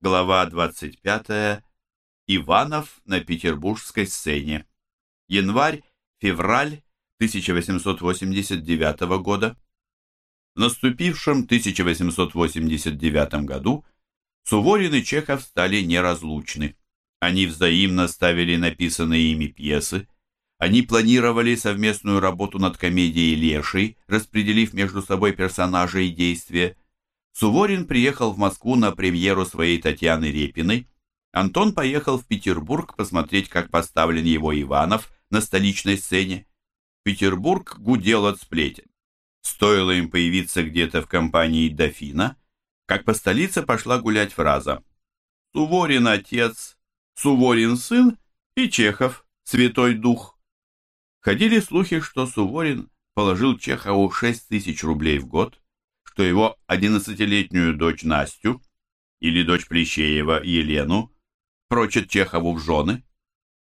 Глава 25. Иванов на петербургской сцене. Январь-февраль 1889 года. В наступившем 1889 году Суворин и Чехов стали неразлучны. Они взаимно ставили написанные ими пьесы. Они планировали совместную работу над комедией «Леший», распределив между собой персонажи и действия. Суворин приехал в Москву на премьеру своей Татьяны Репиной. Антон поехал в Петербург посмотреть, как поставлен его Иванов на столичной сцене. Петербург гудел от сплетен. Стоило им появиться где-то в компании дофина, как по столице пошла гулять фраза «Суворин отец, Суворин сын и Чехов, Святой Дух». Ходили слухи, что Суворин положил Чехову 6 тысяч рублей в год, что его одиннадцатилетнюю дочь Настю или дочь Плещеева Елену прочат Чехову в жены.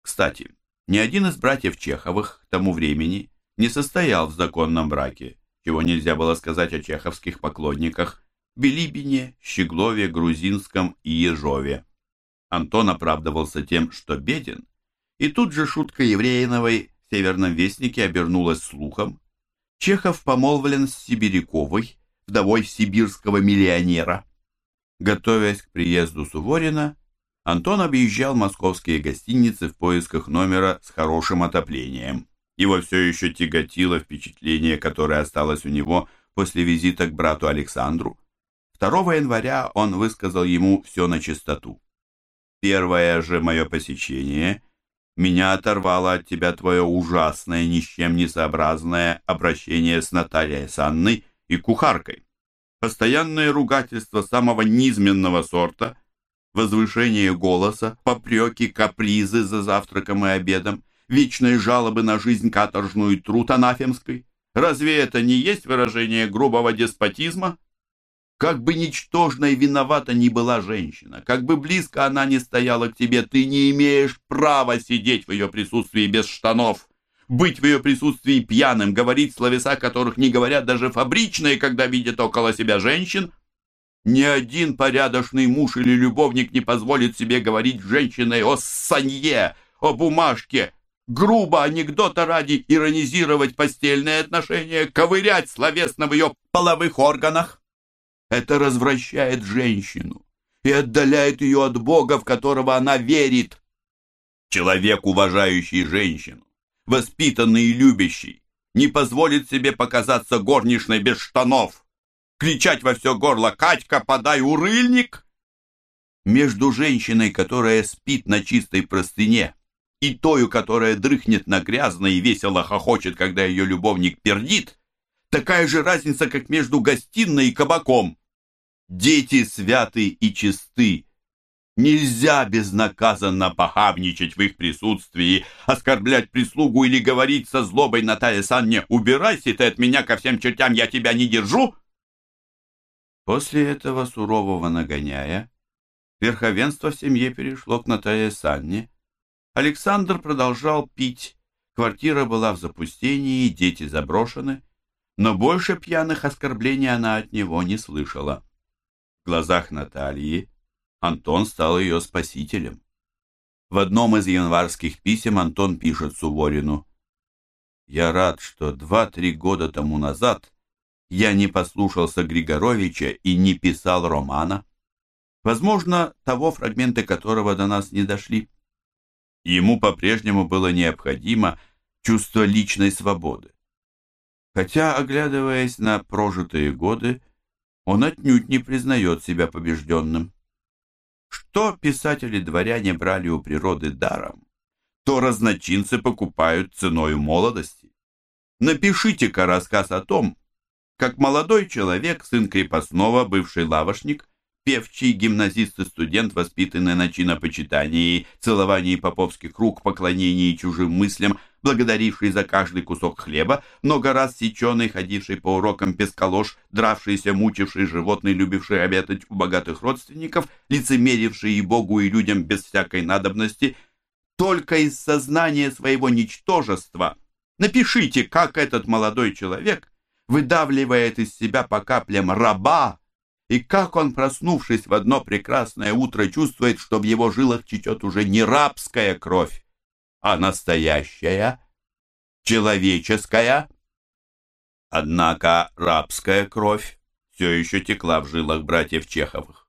Кстати, ни один из братьев Чеховых к тому времени не состоял в законном браке, чего нельзя было сказать о чеховских поклонниках Билибине, Щеглове, Грузинском и Ежове. Антон оправдывался тем, что беден, и тут же шутка Евреиновой в «Северном вестнике» обернулась слухом. Чехов помолвлен с Сибиряковой, вдовой сибирского миллионера. Готовясь к приезду Суворина, Антон объезжал московские гостиницы в поисках номера с хорошим отоплением. Его все еще тяготило впечатление, которое осталось у него после визита к брату Александру. 2 января он высказал ему все на чистоту. «Первое же мое посещение меня оторвало от тебя твое ужасное, ни с чем не сообразное обращение с Натальей Санной и кухаркой. Постоянное ругательство самого низменного сорта, возвышение голоса, попреки, капризы за завтраком и обедом, вечные жалобы на жизнь каторжную и труд анафемской. Разве это не есть выражение грубого деспотизма? Как бы ничтожно и виновата ни была женщина, как бы близко она ни стояла к тебе, ты не имеешь права сидеть в ее присутствии без штанов быть в ее присутствии пьяным, говорить словеса, которых не говорят даже фабричные, когда видят около себя женщин. Ни один порядочный муж или любовник не позволит себе говорить с женщиной о санье, о бумажке, грубо анекдота ради иронизировать постельные отношения, ковырять словесно в ее половых органах. Это развращает женщину и отдаляет ее от Бога, в которого она верит. Человек, уважающий женщину, воспитанный и любящий, не позволит себе показаться горничной без штанов, кричать во все горло «Катька, подай урыльник!» Между женщиной, которая спит на чистой простыне, и тою, которая дрыхнет на грязной и весело хохочет, когда ее любовник пердит, такая же разница, как между гостиной и кабаком. Дети святы и чисты, Нельзя безнаказанно похабничать в их присутствии, оскорблять прислугу или говорить со злобой Наталья Санне «Убирайся ты от меня ко всем чертям, я тебя не держу!» После этого сурового нагоняя, верховенство в семье перешло к Наталье Санне. Александр продолжал пить, квартира была в запустении, дети заброшены, но больше пьяных оскорблений она от него не слышала. В глазах Натальи Антон стал ее спасителем. В одном из январских писем Антон пишет Суворину «Я рад, что два-три года тому назад я не послушался Григоровича и не писал романа, возможно, того фрагменты которого до нас не дошли. Ему по-прежнему было необходимо чувство личной свободы. Хотя, оглядываясь на прожитые годы, он отнюдь не признает себя побежденным. Что писатели-дворяне брали у природы даром, то разночинцы покупают ценой молодости. Напишите-ка рассказ о том, как молодой человек, сын крепостного, бывший лавошник, певчий, гимназист и студент, воспитанный на чинопочитании, целовании поповских рук, поклонении чужим мыслям, благодаривший за каждый кусок хлеба, много раз сеченый, ходивший по урокам пескалош, дравшийся, мучивший животный, любивший обедать у богатых родственников, лицемеривший и Богу, и людям без всякой надобности, только из сознания своего ничтожества. Напишите, как этот молодой человек выдавливает из себя по каплям раба, И как он, проснувшись в одно прекрасное утро, чувствует, что в его жилах течет уже не рабская кровь, а настоящая, человеческая. Однако рабская кровь все еще текла в жилах братьев Чеховых.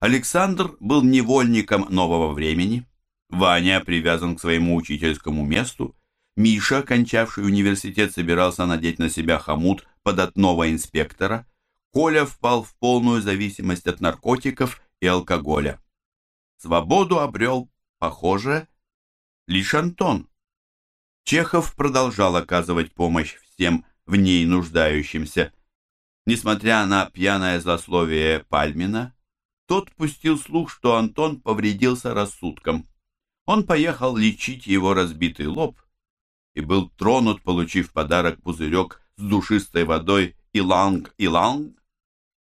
Александр был невольником нового времени, Ваня привязан к своему учительскому месту, Миша, кончавший университет, собирался надеть на себя хомут податного инспектора, Коля впал в полную зависимость от наркотиков и алкоголя. Свободу обрел, похоже, лишь Антон. Чехов продолжал оказывать помощь всем в ней нуждающимся. Несмотря на пьяное злословие Пальмина, тот пустил слух, что Антон повредился рассудком. Он поехал лечить его разбитый лоб и был тронут, получив подарок пузырек с душистой водой «Иланг-Иланг»,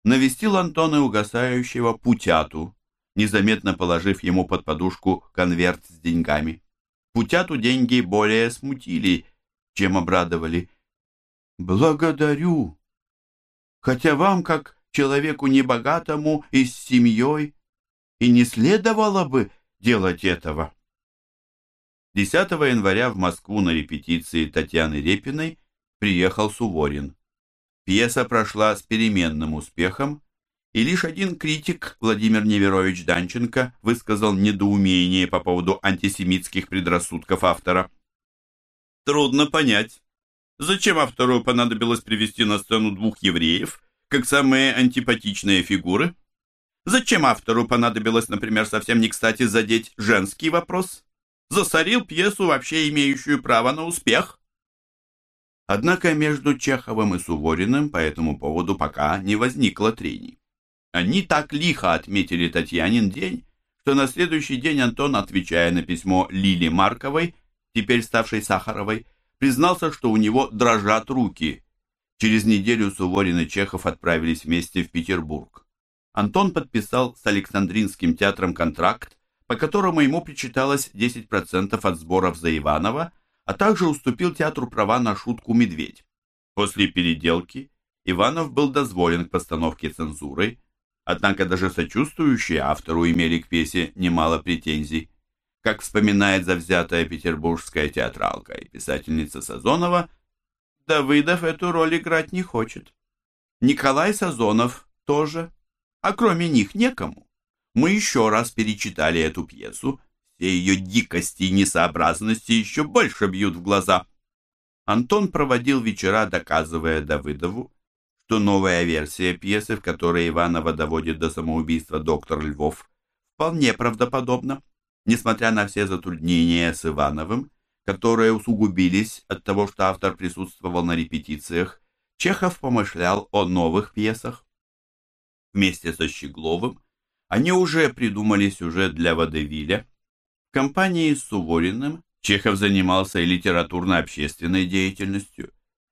навестил Антона угасающего Путяту, незаметно положив ему под подушку конверт с деньгами. Путяту деньги более смутили, чем обрадовали. «Благодарю, хотя вам, как человеку небогатому и с семьей, и не следовало бы делать этого». 10 января в Москву на репетиции Татьяны Репиной приехал Суворин. Пьеса прошла с переменным успехом, и лишь один критик, Владимир Неверович Данченко, высказал недоумение по поводу антисемитских предрассудков автора. Трудно понять, зачем автору понадобилось привести на сцену двух евреев, как самые антипатичные фигуры? Зачем автору понадобилось, например, совсем не кстати задеть женский вопрос? Засорил пьесу, вообще имеющую право на успех? Однако между Чеховым и Сувориным по этому поводу пока не возникло трений. Они так лихо отметили Татьянин день, что на следующий день Антон, отвечая на письмо Лили Марковой, теперь ставшей Сахаровой, признался, что у него дрожат руки. Через неделю Суворин и Чехов отправились вместе в Петербург. Антон подписал с Александринским театром контракт, по которому ему причиталось 10% от сборов за Иванова – а также уступил театру права на шутку «Медведь». После переделки Иванов был дозволен к постановке цензурой, однако даже сочувствующие автору имели к пьесе немало претензий. Как вспоминает завзятая петербургская театралка и писательница Сазонова, Давыдов эту роль играть не хочет. Николай Сазонов тоже, а кроме них некому. Мы еще раз перечитали эту пьесу все ее дикости и несообразности еще больше бьют в глаза. Антон проводил вечера, доказывая Давыдову, что новая версия пьесы, в которой Иванова доводит до самоубийства доктор Львов, вполне правдоподобна, несмотря на все затруднения с Ивановым, которые усугубились от того, что автор присутствовал на репетициях, Чехов помышлял о новых пьесах. Вместе со Щегловым они уже придумали сюжет для Водевиля, компании с Сувориным Чехов занимался и литературно-общественной деятельностью.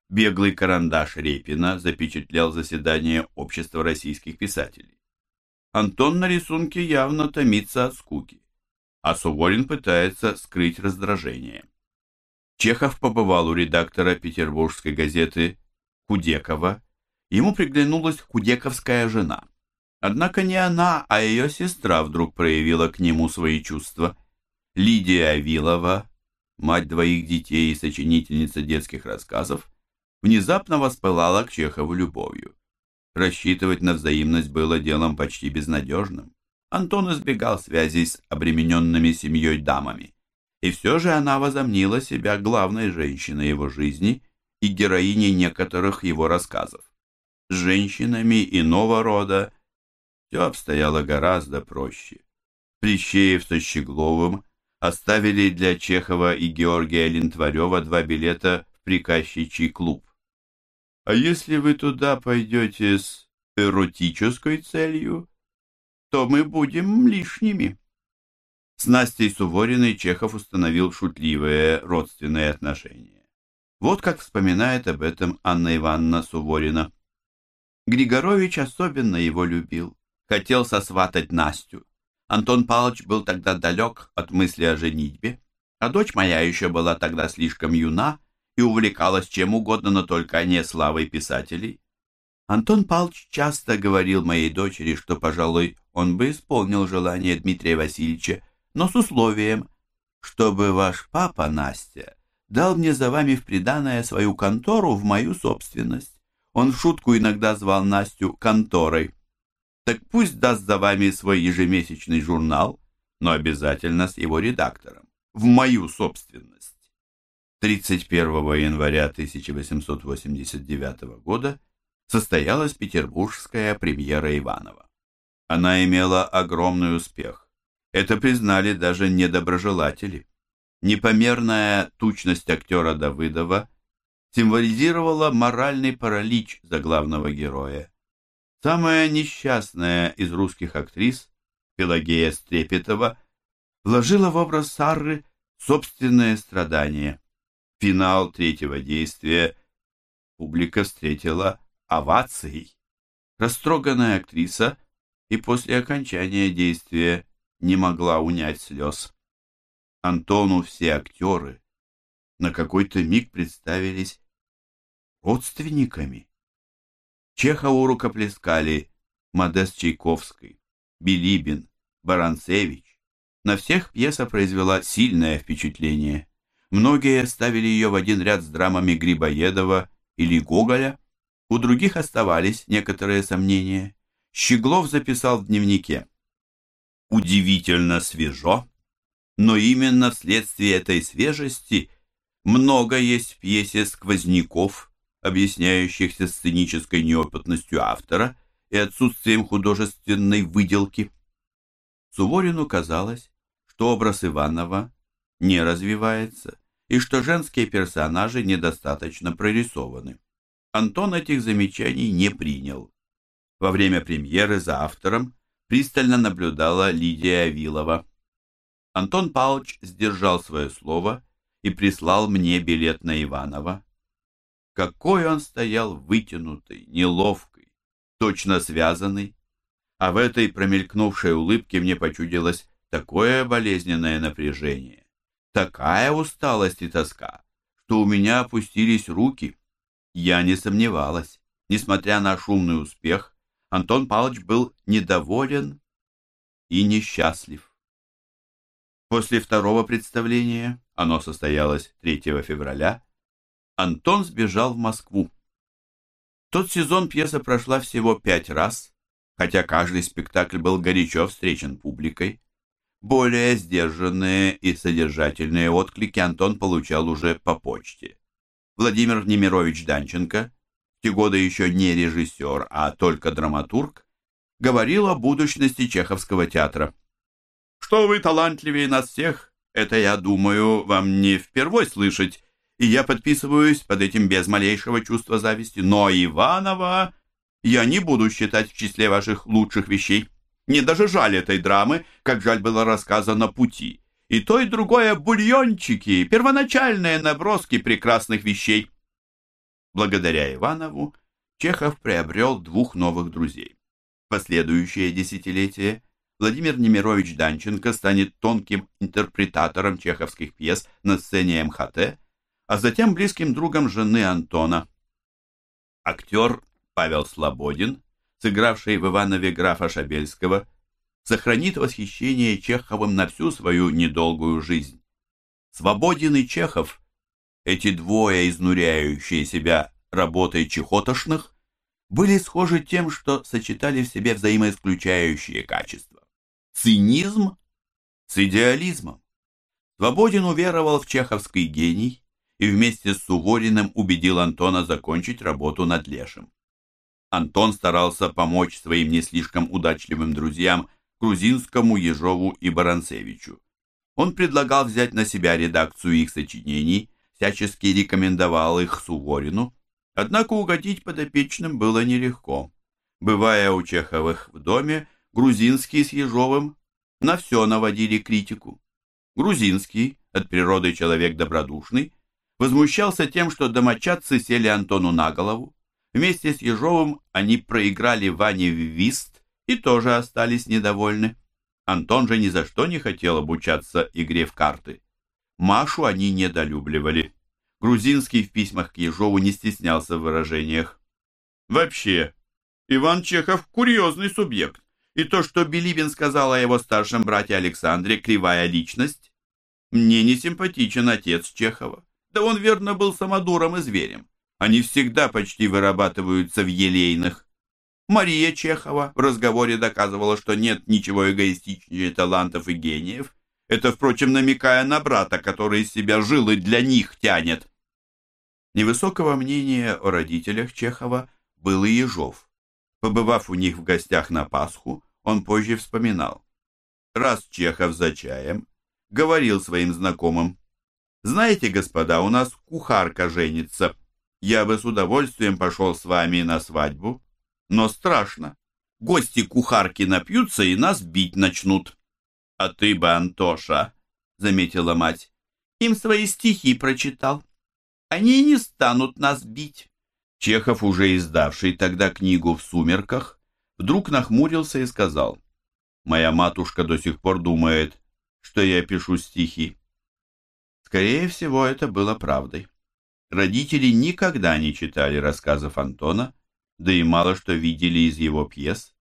Беглый карандаш Репина запечатлел заседание Общества российских писателей. Антон на рисунке явно томится от скуки, а Суворин пытается скрыть раздражение. Чехов побывал у редактора петербургской газеты Кудекова. Ему приглянулась кудековская жена. Однако не она, а ее сестра вдруг проявила к нему свои чувства – Лидия Авилова, мать двоих детей и сочинительница детских рассказов, внезапно воспылала к Чехову любовью. Рассчитывать на взаимность было делом почти безнадежным. Антон избегал связей с обремененными семьей дамами. И все же она возомнила себя главной женщиной его жизни и героиней некоторых его рассказов. С женщинами иного рода все обстояло гораздо проще. Плещеев со Щегловым оставили для Чехова и Георгия Лентварева два билета в приказчичий клуб. А если вы туда пойдете с эротической целью, то мы будем лишними. С Настей Сувориной Чехов установил шутливые родственные отношения. Вот как вспоминает об этом Анна Ивановна Суворина. Григорович особенно его любил, хотел сосватать Настю. Антон Павлович был тогда далек от мысли о женитьбе, а дочь моя еще была тогда слишком юна и увлекалась чем угодно, но только не славой писателей. Антон Павлович часто говорил моей дочери, что, пожалуй, он бы исполнил желание Дмитрия Васильевича, но с условием, чтобы ваш папа, Настя, дал мне за вами в приданое свою контору в мою собственность. Он в шутку иногда звал Настю конторой. Так пусть даст за вами свой ежемесячный журнал, но обязательно с его редактором, в мою собственность. 31 января 1889 года состоялась петербургская премьера Иванова. Она имела огромный успех. Это признали даже недоброжелатели. Непомерная тучность актера Давыдова символизировала моральный паралич заглавного героя. Самая несчастная из русских актрис, Пелагея Стрепетова, вложила в образ Сарры собственное страдание. Финал третьего действия публика встретила овацией. Растроганная актриса и после окончания действия не могла унять слез. Антону все актеры на какой-то миг представились родственниками. Чехову рукоплескали Модест Чайковский, Билибин, Баранцевич. На всех пьеса произвела сильное впечатление. Многие ставили ее в один ряд с драмами Грибоедова или Гоголя, у других оставались некоторые сомнения. Щеглов записал в дневнике. Удивительно свежо, но именно вследствие этой свежести много есть в пьесе сквозняков, объясняющихся сценической неопытностью автора и отсутствием художественной выделки. Суворину казалось, что образ Иванова не развивается и что женские персонажи недостаточно прорисованы. Антон этих замечаний не принял. Во время премьеры за автором пристально наблюдала Лидия Авилова. Антон Павлович сдержал свое слово и прислал мне билет на Иванова. Какой он стоял вытянутый, неловкий, точно связанный. А в этой промелькнувшей улыбке мне почудилось такое болезненное напряжение, такая усталость и тоска, что у меня опустились руки. Я не сомневалась. Несмотря на шумный успех, Антон Павлович был недоволен и несчастлив. После второго представления, оно состоялось 3 февраля, Антон сбежал в Москву. Тот сезон пьеса прошла всего пять раз, хотя каждый спектакль был горячо встречен публикой. Более сдержанные и содержательные отклики Антон получал уже по почте. Владимир Немирович Данченко те годы еще не режиссер, а только драматург, говорил о будущности чеховского театра. «Что вы талантливее нас всех, это, я думаю, вам не впервой слышать, и я подписываюсь под этим без малейшего чувства зависти. Но Иванова я не буду считать в числе ваших лучших вещей. Мне даже жаль этой драмы, как жаль было рассказано «Пути». И то, и другое бульончики, первоначальные наброски прекрасных вещей. Благодаря Иванову Чехов приобрел двух новых друзей. В последующее десятилетие Владимир Немирович Данченко станет тонким интерпретатором чеховских пьес на сцене МХТ, а затем близким другом жены Антона. Актер Павел Слободин, сыгравший в Иванове графа Шабельского, сохранит восхищение Чеховым на всю свою недолгую жизнь. Свободин и Чехов эти двое, изнуряющие себя работой чехотошных, были схожи тем, что сочетали в себе взаимоисключающие качества. Цинизм с идеализмом. Свободин уверовал в чеховский гений и вместе с Сувориным убедил Антона закончить работу над Лешем. Антон старался помочь своим не слишком удачливым друзьям Грузинскому, Ежову и Баранцевичу. Он предлагал взять на себя редакцию их сочинений всячески рекомендовал их Суворину, однако угодить подопечным было нелегко. Бывая у Чеховых в доме, Грузинский с Ежовым на все наводили критику. Грузинский, от природы человек добродушный, возмущался тем, что домочадцы сели Антону на голову. Вместе с Ежовым они проиграли Ване в вист и тоже остались недовольны. Антон же ни за что не хотел обучаться игре в карты. Машу они недолюбливали. Грузинский в письмах к Ежову не стеснялся в выражениях. Вообще, Иван Чехов курьезный субъект. И то, что Билибин сказал о его старшем брате Александре, кривая личность. Мне не симпатичен отец Чехова. Да он верно был самодуром и зверем. Они всегда почти вырабатываются в елейных. Мария Чехова в разговоре доказывала, что нет ничего эгоистичнее талантов и гениев. Это, впрочем, намекая на брата, который из себя жил и для них тянет. Невысокого мнения о родителях Чехова был и Ежов. Побывав у них в гостях на Пасху, он позже вспоминал. Раз Чехов за чаем говорил своим знакомым, «Знаете, господа, у нас кухарка женится. Я бы с удовольствием пошел с вами на свадьбу, но страшно. Гости кухарки напьются и нас бить начнут». «А ты бы, Антоша», — заметила мать, — «им свои стихи прочитал. Они не станут нас бить». Чехов, уже издавший тогда книгу «В сумерках», вдруг нахмурился и сказал, «Моя матушка до сих пор думает, что я пишу стихи». Скорее всего, это было правдой. Родители никогда не читали рассказов Антона, да и мало что видели из его пьес.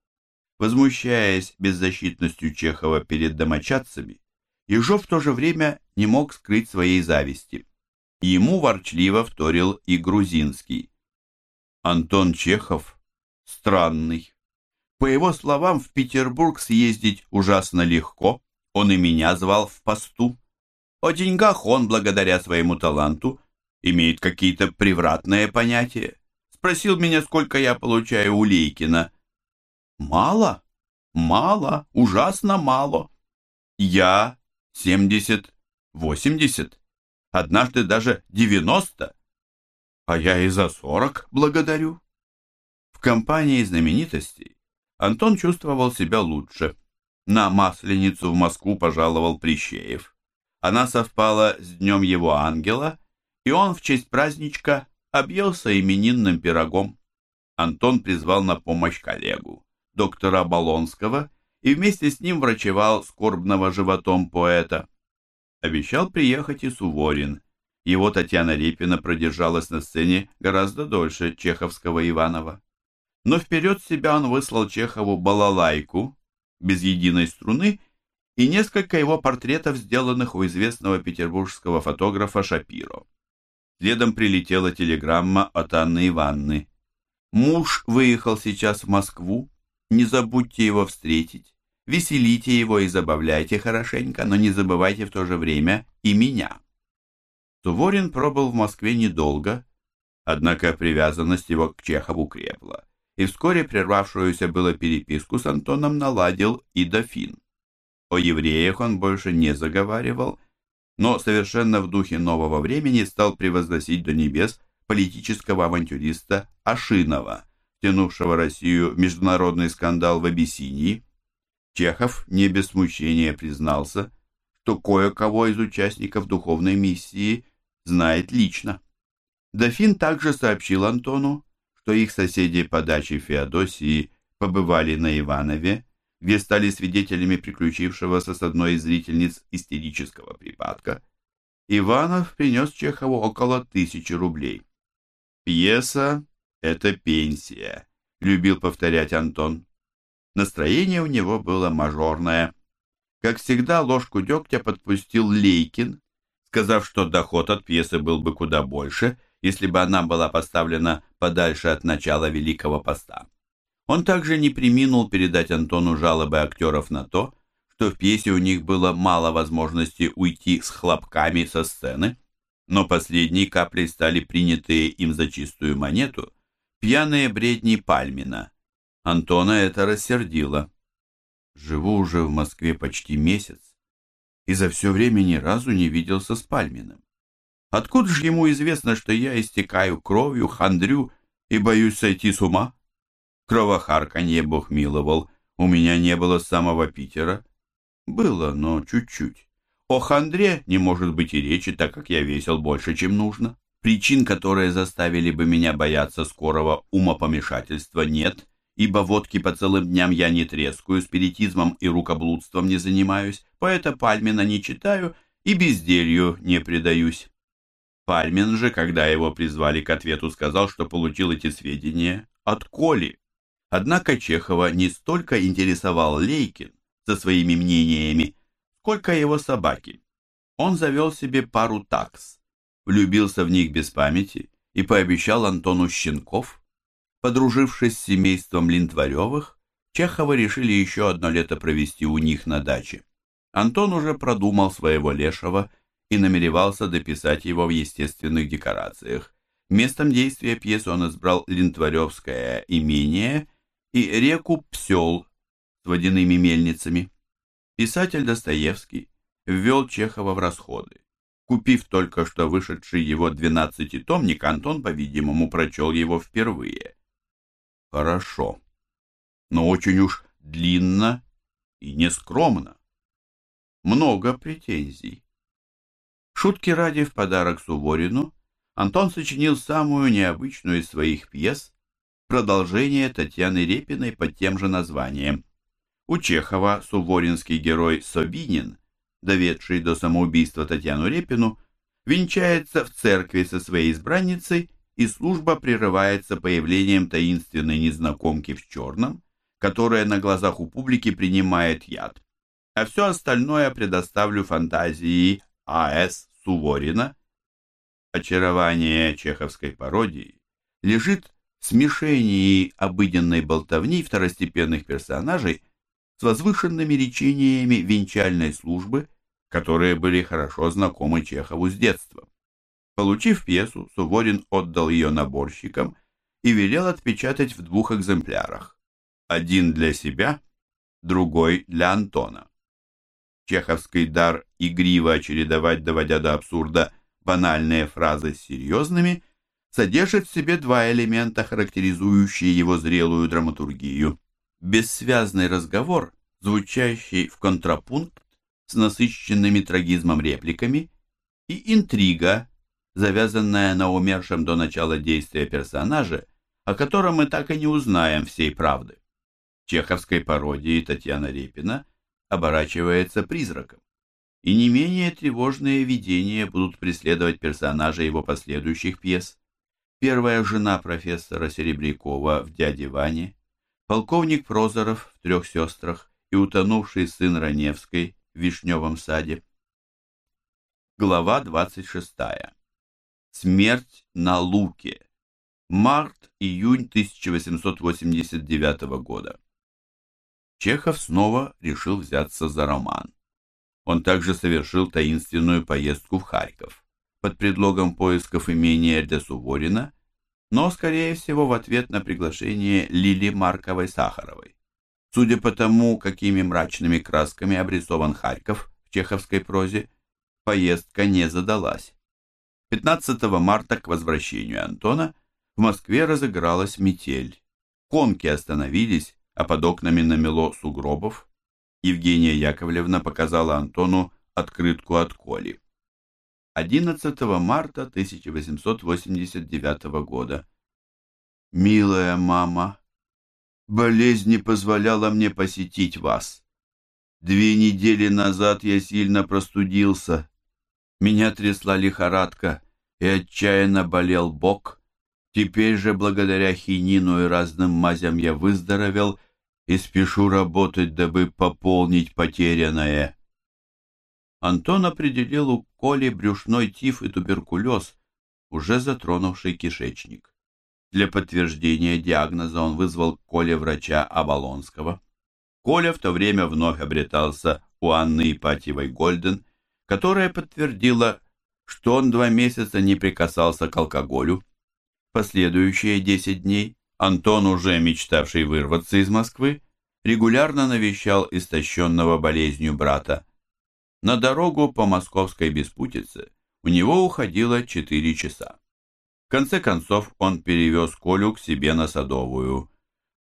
Возмущаясь беззащитностью Чехова перед домочадцами, Ежов в то же время не мог скрыть своей зависти. Ему ворчливо вторил и Грузинский. Антон Чехов странный. По его словам, в Петербург съездить ужасно легко. Он и меня звал в посту. О деньгах он, благодаря своему таланту, имеет какие-то превратные понятия. Спросил меня, сколько я получаю у Лейкина. Мало, мало, ужасно мало. Я семьдесят, восемьдесят, однажды даже девяносто а я и за сорок благодарю. В компании знаменитостей Антон чувствовал себя лучше. На Масленицу в Москву пожаловал Прищеев. Она совпала с днем его ангела, и он в честь праздничка объелся именинным пирогом. Антон призвал на помощь коллегу, доктора Болонского, и вместе с ним врачевал скорбного животом поэта. Обещал приехать и Суворин, его Татьяна Репина продержалась на сцене гораздо дольше чеховского Иванова. Но вперед себя он выслал Чехову балалайку без единой струны и несколько его портретов, сделанных у известного петербургского фотографа Шапиро. Следом прилетела телеграмма от Анны Ивановны. «Муж выехал сейчас в Москву. Не забудьте его встретить. Веселите его и забавляйте хорошенько, но не забывайте в то же время и меня». Суворин пробыл в Москве недолго, однако привязанность его к Чехову крепла, и вскоре прервавшуюся было переписку с Антоном наладил и дофин. О евреях он больше не заговаривал, но совершенно в духе нового времени стал превозносить до небес политического авантюриста Ашинова, тянувшего Россию в международный скандал в Абиссинии. Чехов не без смущения признался, что кое-кого из участников духовной миссии знает лично. Дофин также сообщил Антону, что их соседи по даче Феодосии побывали на Иванове, где стали свидетелями приключившегося с одной из зрительниц истерического припадка. Иванов принес Чехову около тысячи рублей. «Пьеса — это пенсия», — любил повторять Антон. Настроение у него было мажорное. Как всегда, ложку дегтя подпустил Лейкин, сказав, что доход от пьесы был бы куда больше, если бы она была поставлена подальше от начала Великого Поста. Он также не приминул передать Антону жалобы актеров на то, что в пьесе у них было мало возможности уйти с хлопками со сцены, но последней каплей стали принятые им за чистую монету пьяные бредни Пальмина. Антона это рассердило. «Живу уже в Москве почти месяц и за все время ни разу не виделся с Пальминым. Откуда же ему известно, что я истекаю кровью, хандрю и боюсь сойти с ума? Кровохарканье Бог миловал, у меня не было самого Питера. Было, но чуть-чуть. О хандре не может быть и речи, так как я весил больше, чем нужно. Причин, которые заставили бы меня бояться скорого умопомешательства, нет, ибо водки по целым дням я не трескаю, спиритизмом и рукоблудством не занимаюсь, поэта Пальмина не читаю и безделью не предаюсь. Пальмин же, когда его призвали к ответу, сказал, что получил эти сведения от Коли. Однако Чехова не столько интересовал Лейкин со своими мнениями, сколько его собаки. Он завел себе пару такс, влюбился в них без памяти и пообещал Антону Щенков. Подружившись с семейством Линтваревых, Чеховы решили еще одно лето провести у них на даче. Антон уже продумал своего лешего и намеревался дописать его в естественных декорациях. Местом действия пьесы он избрал Линтваревское имение и реку Псел с водяными мельницами. Писатель Достоевский ввел Чехова в расходы. Купив только что вышедший его двенадцатитомник, Антон, по-видимому, прочел его впервые. Хорошо, но очень уж длинно и нескромно. Много претензий. Шутки ради в подарок Суворину Антон сочинил самую необычную из своих пьес продолжение Татьяны Репиной под тем же названием. У Чехова суворинский герой Собинин, доведший до самоубийства Татьяну Репину, венчается в церкви со своей избранницей, и служба прерывается появлением таинственной незнакомки в черном, которая на глазах у публики принимает яд. А все остальное предоставлю фантазии А.С. Суворина. Очарование чеховской пародии лежит смешении обыденной болтовни второстепенных персонажей с возвышенными речениями венчальной службы, которые были хорошо знакомы Чехову с детства. Получив пьесу, Суворин отдал ее наборщикам и велел отпечатать в двух экземплярах. Один для себя, другой для Антона. Чеховский дар игриво чередовать, доводя до абсурда, банальные фразы с серьезными, содержит в себе два элемента, характеризующие его зрелую драматургию. Бессвязный разговор, звучащий в контрапункт с насыщенными трагизмом репликами, и интрига, завязанная на умершем до начала действия персонаже, о котором мы так и не узнаем всей правды. В чеховской пародии Татьяна Репина оборачивается призраком и не менее тревожные видения будут преследовать персонажа его последующих пьес. Первая жена профессора Серебрякова в «Дяде Ване», полковник Прозоров в «Трех сестрах» и утонувший сын Раневской в «Вишневом саде». Глава 26. Смерть на Луке. Март-июнь 1889 года. Чехов снова решил взяться за роман. Он также совершил таинственную поездку в Харьков под предлогом поисков имения для Суворина, но, скорее всего, в ответ на приглашение Лили Марковой-Сахаровой. Судя по тому, какими мрачными красками обрисован Харьков в чеховской прозе, поездка не задалась. 15 марта к возвращению Антона в Москве разыгралась метель. Конки остановились, а под окнами намело сугробов. Евгения Яковлевна показала Антону открытку от Коли. 11 марта 1889 года. «Милая мама, болезнь не позволяла мне посетить вас. Две недели назад я сильно простудился. Меня трясла лихорадка и отчаянно болел бок. Теперь же, благодаря хинину и разным мазям, я выздоровел и спешу работать, дабы пополнить потерянное. Антон определил у Коли брюшной тиф и туберкулез, уже затронувший кишечник. Для подтверждения диагноза он вызвал Коле врача Абалонского. Коля в то время вновь обретался у Анны Ипатьевой Гольден, которая подтвердила, что он два месяца не прикасался к алкоголю. Последующие десять дней Антон, уже мечтавший вырваться из Москвы, регулярно навещал истощенного болезнью брата. На дорогу по московской беспутице у него уходило четыре часа. В конце концов он перевез Колю к себе на Садовую.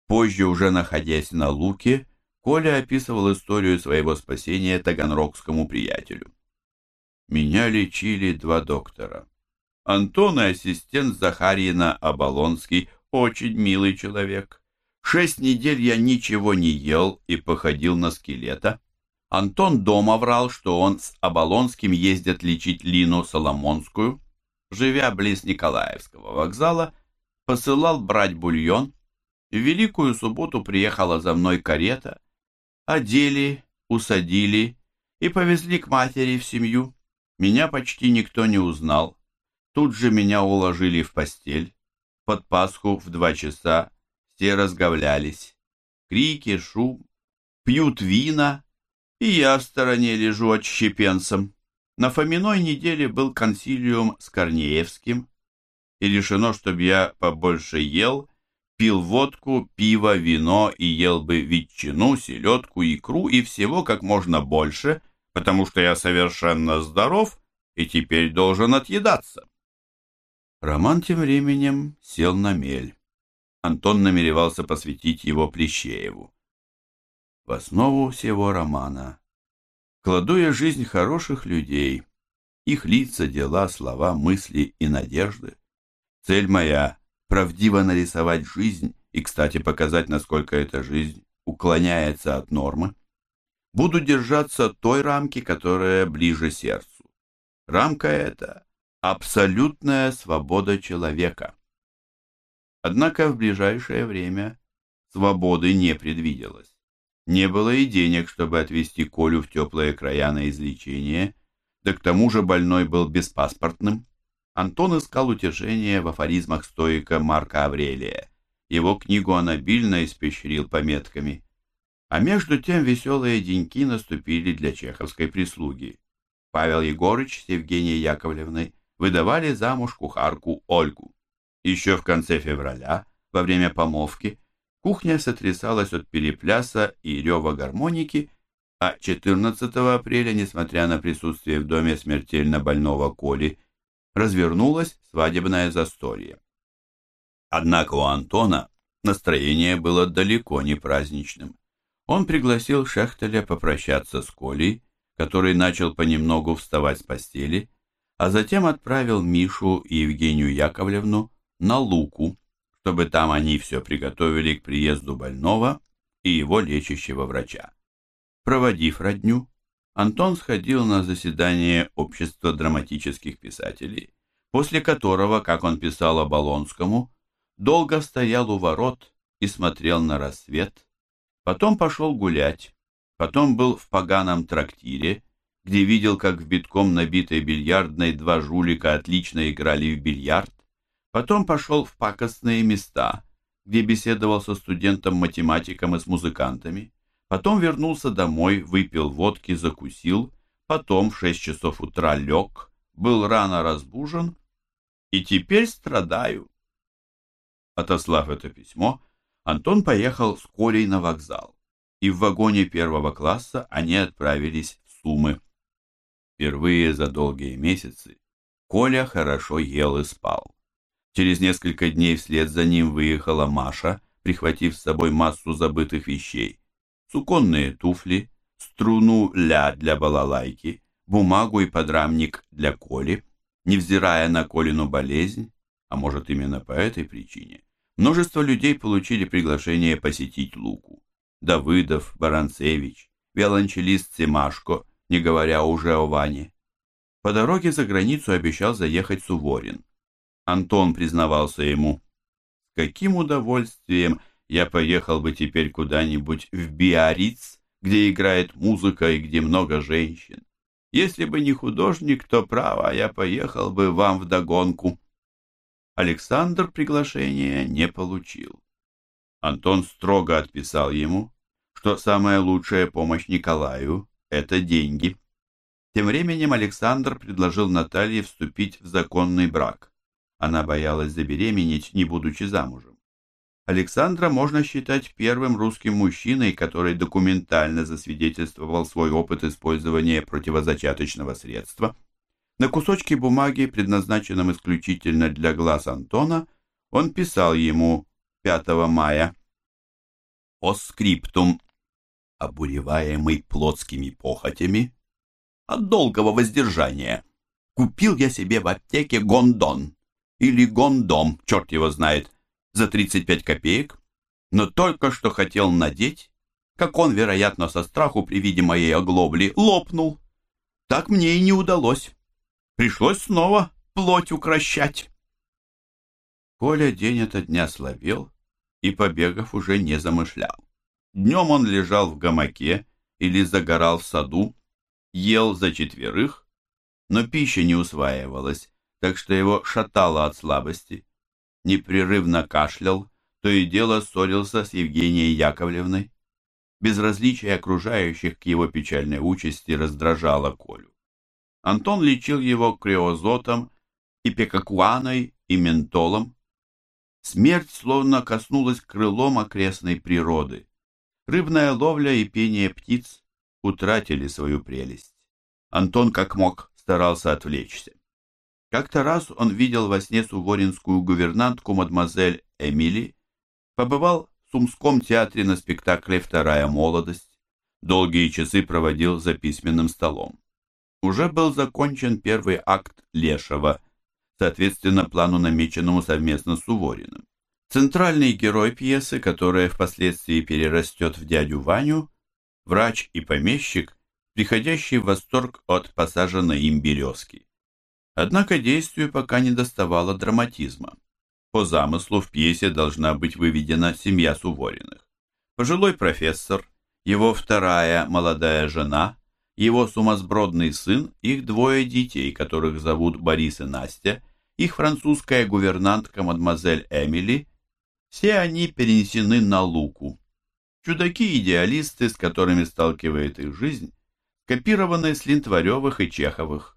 Позже, уже находясь на Луке, Коля описывал историю своего спасения таганрогскому приятелю. «Меня лечили два доктора. Антон и ассистент Захарьина Оболонский – очень милый человек. Шесть недель я ничего не ел и походил на скелета. Антон дома врал, что он с Оболонским ездит лечить Лину Соломонскую. Живя близ Николаевского вокзала, посылал брать бульон, В Великую Субботу приехала за мной карета, одели, усадили и повезли к матери в семью. Меня почти никто не узнал. Тут же меня уложили в постель. Под Пасху в два часа все разговлялись. Крики, шум, пьют вина, и я в стороне лежу отщепенцем. На Фоминой неделе был консилиум с Корнеевским, и решено, чтобы я побольше ел, пил водку, пиво, вино и ел бы ветчину, селедку, икру и всего как можно больше, потому что я совершенно здоров и теперь должен отъедаться. Роман тем временем сел на мель. Антон намеревался посвятить его Плещееву. В основу всего романа кладу я жизнь хороших людей, их лица, дела, слова, мысли и надежды. Цель моя – правдиво нарисовать жизнь и, кстати, показать, насколько эта жизнь уклоняется от нормы. Буду держаться той рамки, которая ближе сердцу. Рамка эта – абсолютная свобода человека. Однако в ближайшее время свободы не предвиделось. Не было и денег, чтобы отвезти Колю в теплые края на излечение, да к тому же больной был беспаспортным. Антон искал утешение в афоризмах стоика Марка Аврелия. Его книгу он обильно испещрил пометками. А между тем веселые деньки наступили для чеховской прислуги. Павел Егорыч с Евгенией Яковлевной выдавали замуж кухарку Ольгу. Еще в конце февраля, во время помолвки, кухня сотрясалась от перепляса и рева гармоники, а 14 апреля, несмотря на присутствие в доме смертельно больного Коли, развернулось свадебное застолье. Однако у Антона настроение было далеко не праздничным. Он пригласил Шехтеля попрощаться с Колей, который начал понемногу вставать с постели, а затем отправил Мишу и Евгению Яковлевну на Луку, чтобы там они все приготовили к приезду больного и его лечащего врача. Проводив родню, Антон сходил на заседание Общества драматических писателей, после которого, как он писал Оболонскому, долго стоял у ворот и смотрел на рассвет, потом пошел гулять, потом был в поганом трактире, где видел, как в битком набитой бильярдной два жулика отлично играли в бильярд, Потом пошел в пакостные места, где беседовал со студентом-математиком и с музыкантами. Потом вернулся домой, выпил водки, закусил. Потом в шесть часов утра лег, был рано разбужен и теперь страдаю. Отослав это письмо, Антон поехал с Колей на вокзал, и в вагоне первого класса они отправились в Сумы. Впервые за долгие месяцы Коля хорошо ел и спал. Через несколько дней вслед за ним выехала Маша, прихватив с собой массу забытых вещей. Суконные туфли, струну ля для балалайки, бумагу и подрамник для Коли. Невзирая на Колину болезнь, а может именно по этой причине, множество людей получили приглашение посетить Луку. Давыдов, Баранцевич, виолончелист Семашко, не говоря уже о Ване. По дороге за границу обещал заехать Суворин. Антон признавался ему. С каким удовольствием я поехал бы теперь куда-нибудь в Биарриц, где играет музыка и где много женщин. Если бы не художник, то право, я поехал бы вам вдогонку. Александр приглашения не получил. Антон строго отписал ему, что самая лучшая помощь Николаю – это деньги. Тем временем Александр предложил Наталье вступить в законный брак. Она боялась забеременеть, не будучи замужем. Александра можно считать первым русским мужчиной, который документально засвидетельствовал свой опыт использования противозачаточного средства. На кусочке бумаги, предназначенном исключительно для глаз Антона, он писал ему 5 мая «О скриптум, обуреваемый плотскими похотями, от долгого воздержания, купил я себе в аптеке гондон, или гондом, черт его знает, за 35 копеек, но только что хотел надеть, как он, вероятно, со страху при виде моей оглобли лопнул. Так мне и не удалось. Пришлось снова плоть укращать. Коля день ото дня слабел и побегов уже не замышлял. Днем он лежал в гамаке или загорал в саду, ел за четверых, но пища не усваивалась, так что его шатало от слабости. Непрерывно кашлял, то и дело ссорился с Евгенией Яковлевной. Безразличие окружающих к его печальной участи раздражало Колю. Антон лечил его криозотом, ипекакуаной и ментолом. Смерть словно коснулась крылом окрестной природы. Рыбная ловля и пение птиц утратили свою прелесть. Антон как мог старался отвлечься. Как-то раз он видел во сне суворинскую гувернантку мадемуазель Эмили, побывал в Сумском театре на спектакле «Вторая молодость», долгие часы проводил за письменным столом. Уже был закончен первый акт Лешего, соответственно плану, намеченному совместно с Сувориным. Центральный герой пьесы, которая впоследствии перерастет в дядю Ваню, врач и помещик, приходящий в восторг от посаженной им березки. Однако действию пока не доставало драматизма. По замыслу в пьесе должна быть выведена семья Сувориных. Пожилой профессор, его вторая молодая жена, его сумасбродный сын, их двое детей, которых зовут Борис и Настя, их французская гувернантка мадемуазель Эмили все они перенесены на Луку. Чудаки-идеалисты, с которыми сталкивает их жизнь, копированы с Линтваревых и Чеховых.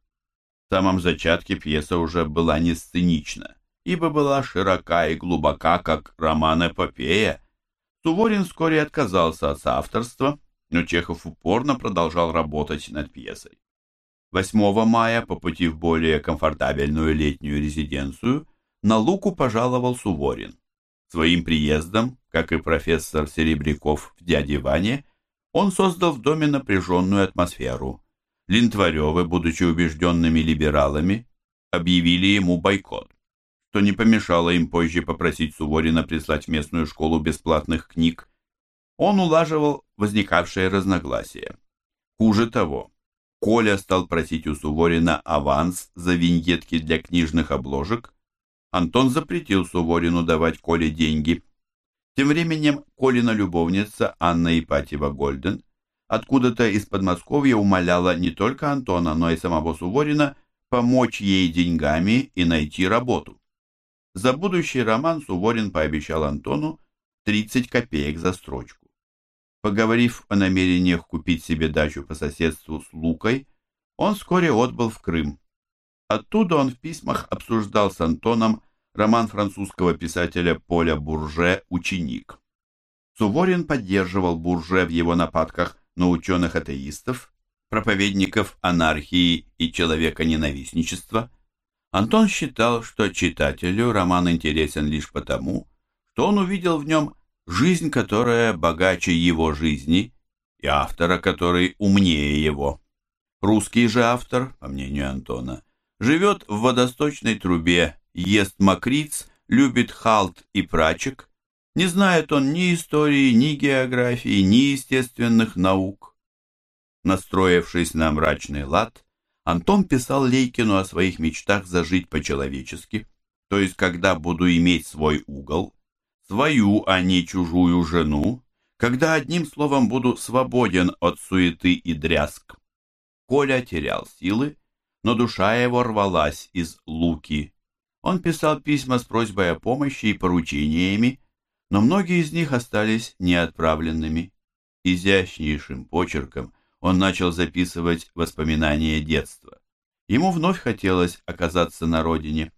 В самом зачатке пьеса уже была не сценична, ибо была широка и глубока, как роман-эпопея. Суворин вскоре отказался от соавторства, но Чехов упорно продолжал работать над пьесой. 8 мая, по пути в более комфортабельную летнюю резиденцию, на Луку пожаловал Суворин. Своим приездом, как и профессор Серебряков в «Дяде Ване», он создал в доме напряженную атмосферу. Линтваревы, будучи убежденными либералами, объявили ему бойкот, что не помешало им позже попросить Суворина прислать в местную школу бесплатных книг. Он улаживал возникавшие разногласия. Хуже того, Коля стал просить у Суворина аванс за виньетки для книжных обложек, Антон запретил Суворину давать Коле деньги. Тем временем Колина любовница Анна Ипатьева Гольден откуда-то из Подмосковья умоляла не только Антона, но и самого Суворина помочь ей деньгами и найти работу. За будущий роман Суворин пообещал Антону 30 копеек за строчку. Поговорив о намерениях купить себе дачу по соседству с Лукой, он вскоре отбыл в Крым. Оттуда он в письмах обсуждал с Антоном роман французского писателя Поля Бурже «Ученик». Суворин поддерживал Бурже в его нападках на ученых-атеистов, проповедников анархии и человека-ненавистничества. Антон считал, что читателю роман интересен лишь потому, что он увидел в нем жизнь, которая богаче его жизни, и автора, который умнее его. Русский же автор, по мнению Антона, живет в водосточной трубе ест мокриц, любит халт и прачек, не знает он ни истории, ни географии, ни естественных наук. Настроившись на мрачный лад, Антон писал Лейкину о своих мечтах зажить по-человечески, то есть когда буду иметь свой угол, свою, а не чужую жену, когда одним словом буду свободен от суеты и дрязг. Коля терял силы, но душа его рвалась из луки, он писал письма с просьбой о помощи и поручениями, но многие из них остались неотправленными. Изящнейшим почерком он начал записывать воспоминания детства. Ему вновь хотелось оказаться на родине.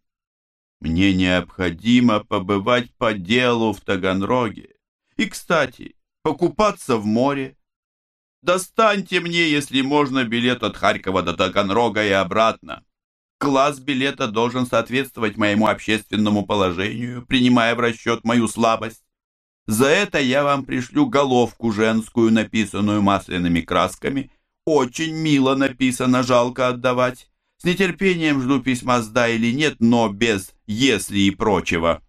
«Мне необходимо побывать по делу в Таганроге. И, кстати, покупаться в море. Достаньте мне, если можно, билет от Харькова до Таганрога и обратно. Класс билета должен соответствовать моему общественному положению, принимая в расчет мою слабость. За это я вам пришлю головку женскую, написанную масляными красками. Очень мило написано, жалко отдавать. С нетерпением жду письма «сда» или «нет», но без «если» и прочего.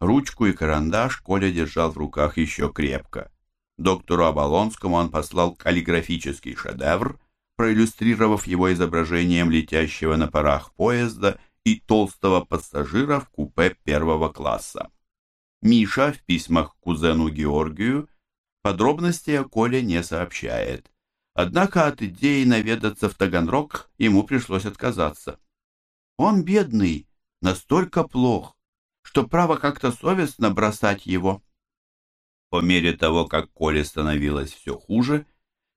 Ручку и карандаш Коля держал в руках еще крепко. Доктору Оболонскому он послал каллиграфический шедевр, проиллюстрировав его изображением летящего на парах поезда и толстого пассажира в купе первого класса. Миша в письмах к кузену Георгию подробностей о Коле не сообщает. Однако от идеи наведаться в Таганрог ему пришлось отказаться. Он бедный, настолько плох, что право как-то совестно бросать его. По мере того, как Коле становилось все хуже,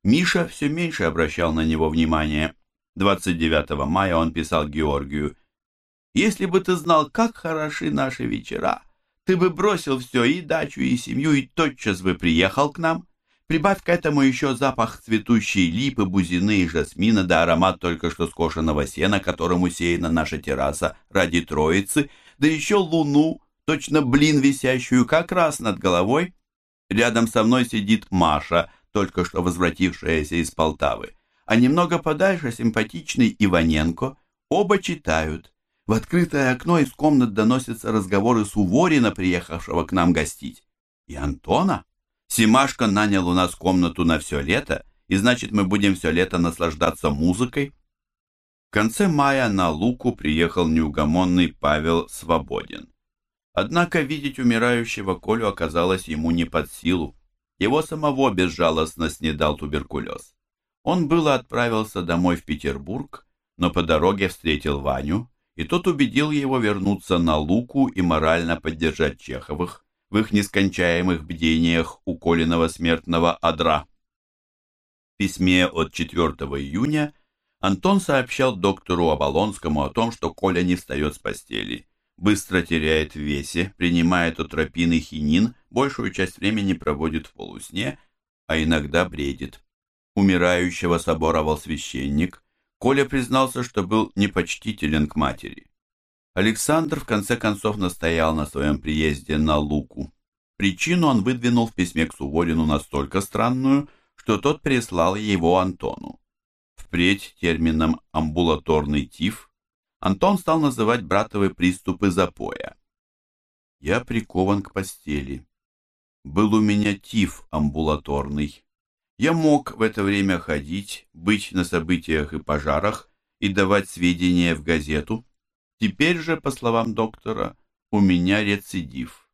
Миша все меньше обращал на него внимания. 29 мая он писал Георгию, «Если бы ты знал, как хороши наши вечера, ты бы бросил все, и дачу, и семью, и тотчас бы приехал к нам. Прибавь к этому еще запах цветущей липы, бузины и жасмина, да аромат только что скошенного сена, которым усеяна наша терраса ради троицы, да еще луну, точно блин висящую как раз над головой. Рядом со мной сидит Маша, только что возвратившаяся из Полтавы, а немного подальше симпатичный Иваненко. Оба читают. В открытое окно из комнат доносятся разговоры Суворина, приехавшего к нам гостить. И Антона. Симашка нанял у нас комнату на все лето, и значит, мы будем все лето наслаждаться музыкой. В конце мая на Луку приехал неугомонный Павел Свободин. Однако видеть умирающего Колю оказалось ему не под силу. Его самого безжалостно снедал туберкулез. Он было отправился домой в Петербург, но по дороге встретил Ваню, и тот убедил его вернуться на Луку и морально поддержать Чеховых в их нескончаемых бдениях у Колиного смертного адра. В письме от 4 июня Антон сообщал доктору Оболонскому о том, что Коля не встает с постели, быстро теряет в весе, принимает атропин хинин, большую часть времени проводит в полусне, а иногда бредит. Умирающего соборовал священник. Коля признался, что был непочтителен к матери. Александр в конце концов настоял на своем приезде на Луку. Причину он выдвинул в письме к Суворину настолько странную, что тот прислал его Антону. Впредь термином «амбулаторный тиф» Антон стал называть братовы приступы запоя. Я прикован к постели. Был у меня тиф амбулаторный. Я мог в это время ходить, быть на событиях и пожарах и давать сведения в газету. Теперь же, по словам доктора, у меня рецидив.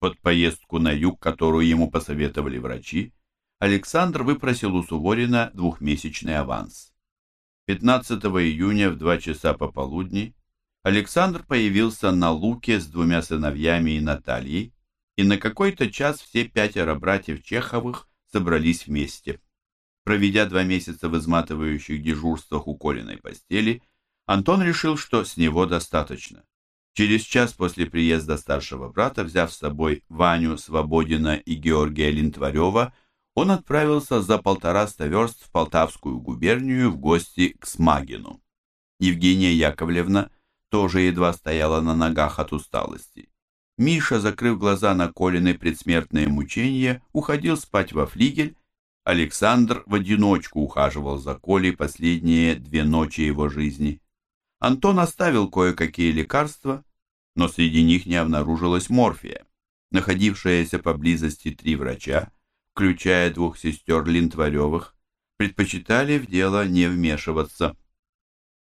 Под поездку на юг, которую ему посоветовали врачи, Александр выпросил у Суворина двухмесячный аванс. 15 июня в 2 часа пополудни Александр появился на Луке с двумя сыновьями и Натальей, и на какой-то час все пятеро братьев Чеховых собрались вместе. Проведя два месяца в изматывающих дежурствах у Колиной постели, Антон решил, что с него достаточно. Через час после приезда старшего брата, взяв с собой Ваню Свободина и Георгия Линтварева, он отправился за полтораста верст в Полтавскую губернию в гости к Смагину. Евгения Яковлевна тоже едва стояла на ногах от усталости. Миша, закрыв глаза на Колины предсмертные мучения, уходил спать во флигель. Александр в одиночку ухаживал за Колей последние две ночи его жизни. Антон оставил кое-какие лекарства, но среди них не обнаружилось морфия. Находившиеся поблизости три врача включая двух сестер Линтваревых, предпочитали в дело не вмешиваться.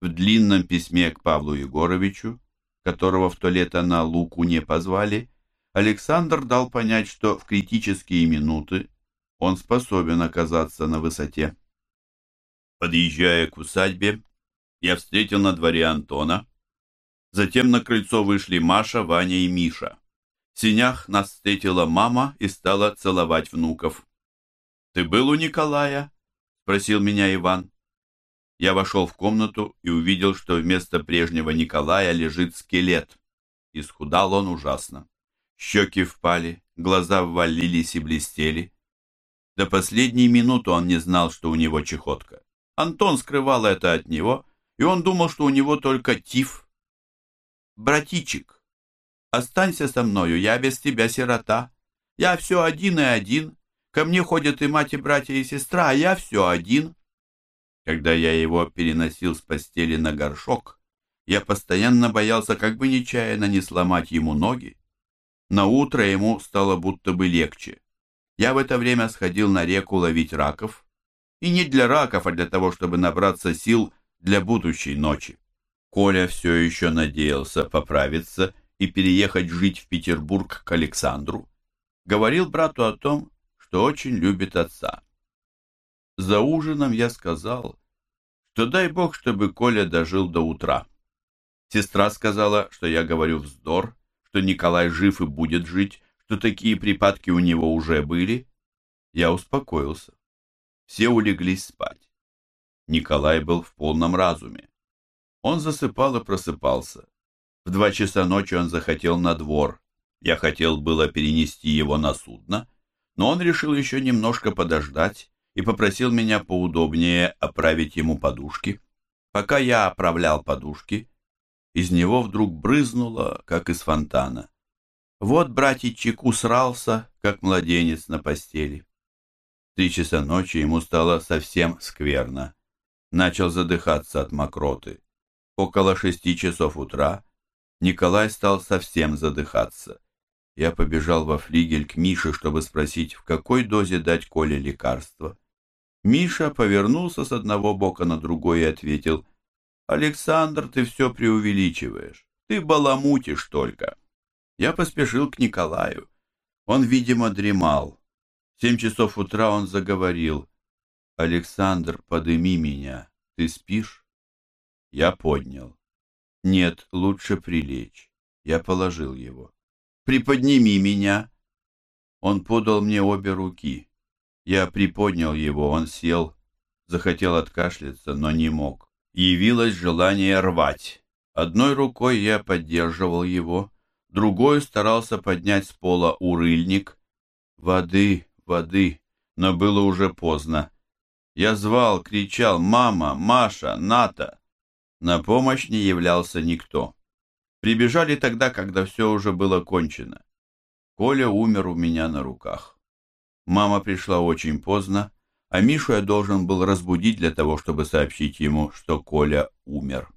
В длинном письме к Павлу Егоровичу, которого в то лето на Луку не позвали, Александр дал понять, что в критические минуты он способен оказаться на высоте. Подъезжая к усадьбе, я встретил на дворе Антона. Затем на крыльцо вышли Маша, Ваня и Миша. В синях нас встретила мама и стала целовать внуков. «Ты был у Николая?» — спросил меня Иван. Я вошел в комнату и увидел, что вместо прежнего Николая лежит скелет. Исхудал он ужасно. Щеки впали, глаза ввалились и блестели. До последней минуты он не знал, что у него чехотка. Антон скрывал это от него, и он думал, что у него только тиф. «Братичек», Останься со мною, я без тебя сирота. Я все один и один. Ко мне ходят и мать, и братья, и сестра, а я все один. Когда я его переносил с постели на горшок, я постоянно боялся, как бы нечаянно не сломать ему ноги. На утро ему стало будто бы легче. Я в это время сходил на реку ловить раков. И не для раков, а для того, чтобы набраться сил для будущей ночи. Коля все еще надеялся поправиться и переехать жить в Петербург к Александру, говорил брату о том, что очень любит отца. За ужином я сказал, что дай бог, чтобы Коля дожил до утра. Сестра сказала, что я говорю вздор, что Николай жив и будет жить, что такие припадки у него уже были. Я успокоился. Все улеглись спать. Николай был в полном разуме. Он засыпал и просыпался. В два часа ночи он захотел на двор. Я хотел было перенести его на судно, но он решил еще немножко подождать и попросил меня поудобнее оправить ему подушки. Пока я оправлял подушки, из него вдруг брызнуло, как из фонтана. Вот братичек усрался, как младенец на постели. В три часа ночи ему стало совсем скверно. Начал задыхаться от мокроты. Около шести часов утра Николай стал совсем задыхаться. Я побежал во флигель к Мише, чтобы спросить, в какой дозе дать Коле лекарство. Миша повернулся с одного бока на другой и ответил, «Александр, ты все преувеличиваешь. Ты баламутишь только». Я поспешил к Николаю. Он, видимо, дремал. В семь часов утра он заговорил. «Александр, подыми меня. Ты спишь?» Я поднял. «Нет, лучше прилечь». Я положил его. «Приподними меня». Он подал мне обе руки. Я приподнял его, он сел, захотел откашляться, но не мог. Явилось желание рвать. Одной рукой я поддерживал его, другой старался поднять с пола урыльник. Воды, воды, но было уже поздно. Я звал, кричал «Мама! Маша! Ната!» На помощь не являлся никто. Прибежали тогда, когда все уже было кончено. Коля умер у меня на руках. Мама пришла очень поздно, а Мишу я должен был разбудить для того, чтобы сообщить ему, что Коля умер.